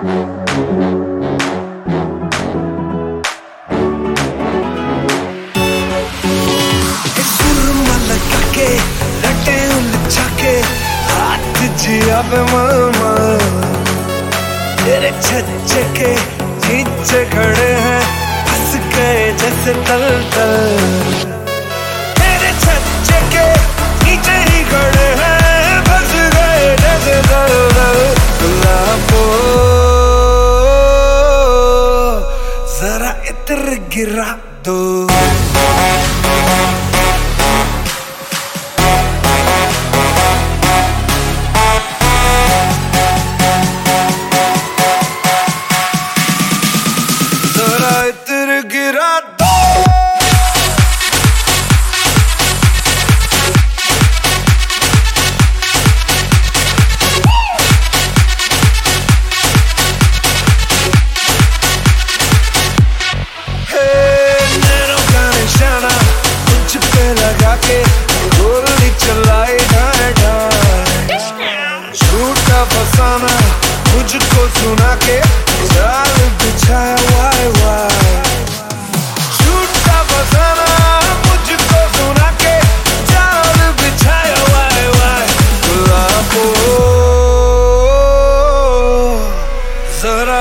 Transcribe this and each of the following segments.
अब मामा तेरे छज्जे के नीचे खड़े हैं हंस गए जैसे तल तल। grado. Oh.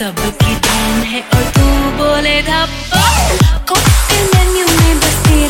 सबकी धूम है और तू बोले धप्पा कॉकटेल मेन्यू में बसेरा